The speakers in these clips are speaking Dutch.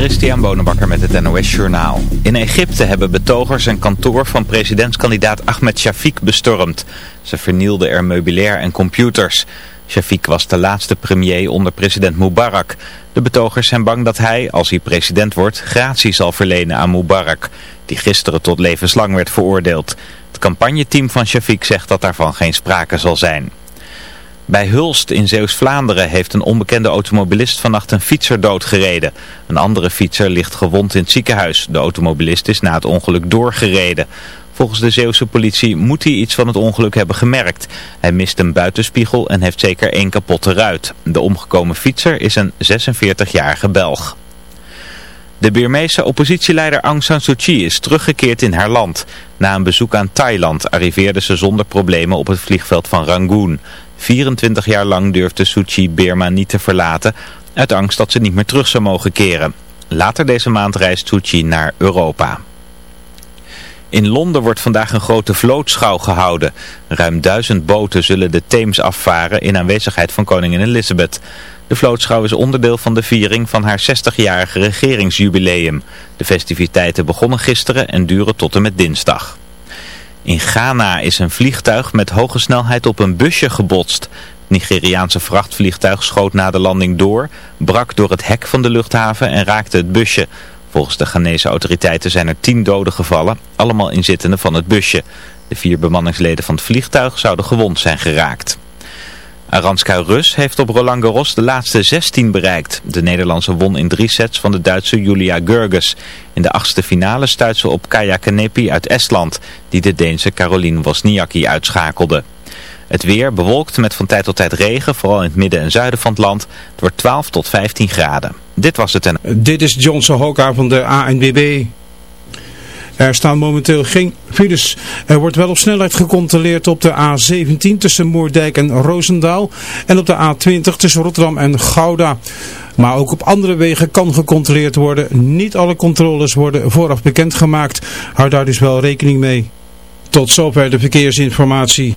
Christian Bonenbakker met het NOS Journaal. In Egypte hebben betogers een kantoor van presidentskandidaat Ahmed Shafiq bestormd. Ze vernielden er meubilair en computers. Shafiq was de laatste premier onder president Mubarak. De betogers zijn bang dat hij, als hij president wordt, gratie zal verlenen aan Mubarak, die gisteren tot levenslang werd veroordeeld. Het campagneteam van Shafiq zegt dat daarvan geen sprake zal zijn. Bij Hulst in Zeeuws-Vlaanderen heeft een onbekende automobilist vannacht een fietser doodgereden. Een andere fietser ligt gewond in het ziekenhuis. De automobilist is na het ongeluk doorgereden. Volgens de Zeeuwse politie moet hij iets van het ongeluk hebben gemerkt. Hij mist een buitenspiegel en heeft zeker één kapotte ruit. De omgekomen fietser is een 46-jarige Belg. De Birmeese oppositieleider Aung San Suu Kyi is teruggekeerd in haar land. Na een bezoek aan Thailand arriveerde ze zonder problemen op het vliegveld van Rangoon. 24 jaar lang durfde Suu Kyi Burma niet te verlaten, uit angst dat ze niet meer terug zou mogen keren. Later deze maand reist Suu naar Europa. In Londen wordt vandaag een grote vlootschouw gehouden. Ruim duizend boten zullen de Theems afvaren in aanwezigheid van koningin Elizabeth. De vlootschouw is onderdeel van de viering van haar 60-jarige regeringsjubileum. De festiviteiten begonnen gisteren en duren tot en met dinsdag. In Ghana is een vliegtuig met hoge snelheid op een busje gebotst. Het Nigeriaanse vrachtvliegtuig schoot na de landing door, brak door het hek van de luchthaven en raakte het busje. Volgens de Ghanese autoriteiten zijn er tien doden gevallen, allemaal inzittenden van het busje. De vier bemanningsleden van het vliegtuig zouden gewond zijn geraakt. Aranska Rus heeft op Roland Garros de laatste 16 bereikt. De Nederlandse won in drie sets van de Duitse Julia Gerges. In de achtste finale stuit ze op Kaya Kanepi uit Estland, die de Deense Caroline Wozniacki uitschakelde. Het weer bewolkt met van tijd tot tijd regen, vooral in het midden en zuiden van het land. Het wordt 12 tot 15 graden. Dit was het en... Dit is Johnson Hoka van de ANWB. Er staan momenteel geen files. Er wordt wel op snelheid gecontroleerd op de A17 tussen Moerdijk en Roosendaal. En op de A20 tussen Rotterdam en Gouda. Maar ook op andere wegen kan gecontroleerd worden. Niet alle controles worden vooraf bekendgemaakt. Houd daar dus wel rekening mee. Tot zover de verkeersinformatie.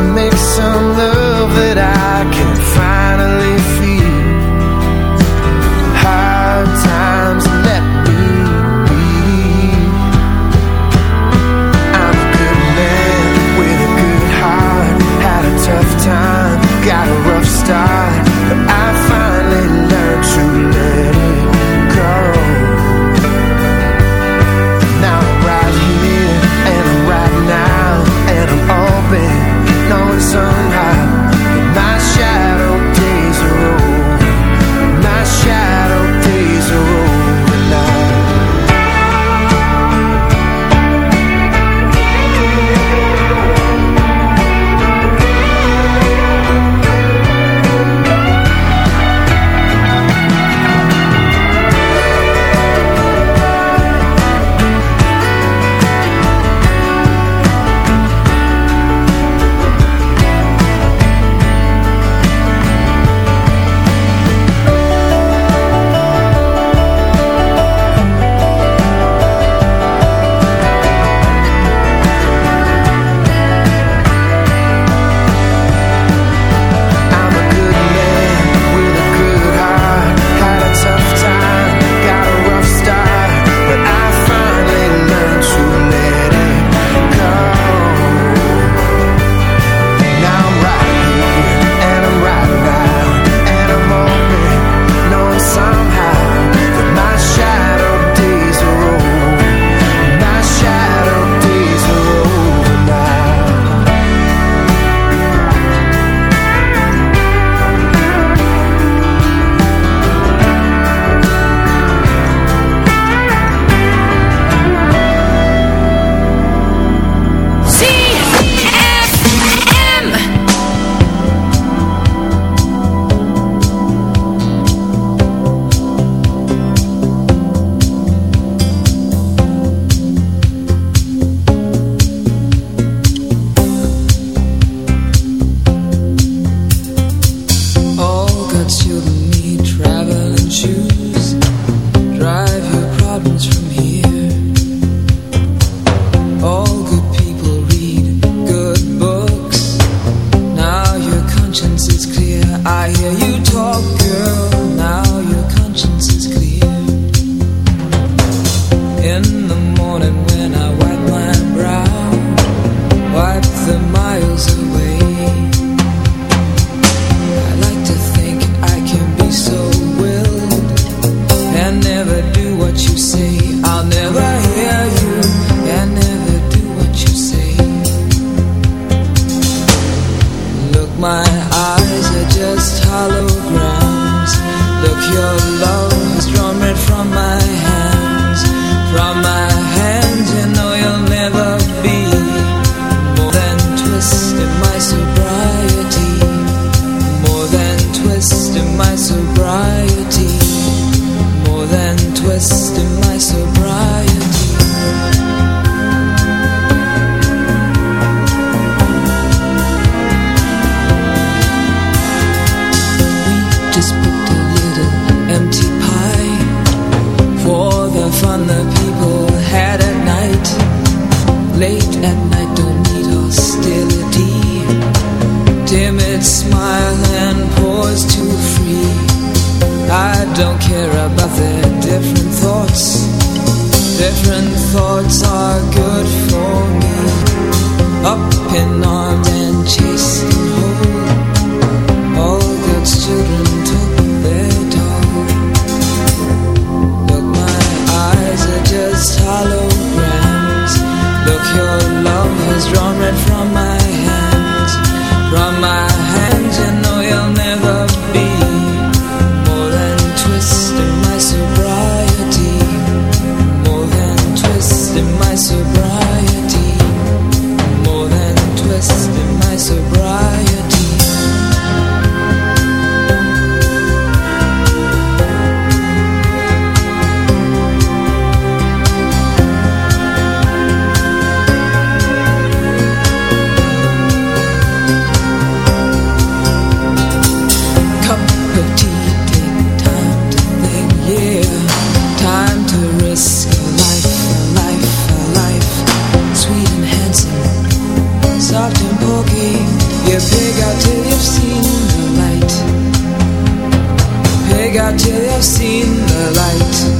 make some love Pig out till you've seen the light.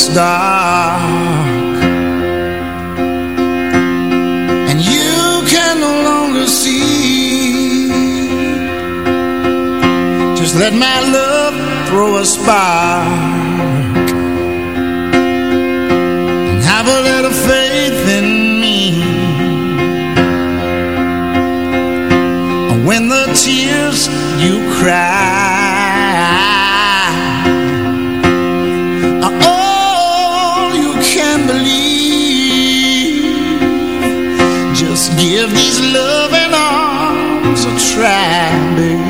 gets dark. And you can no longer see. Just let my love throw a spark. be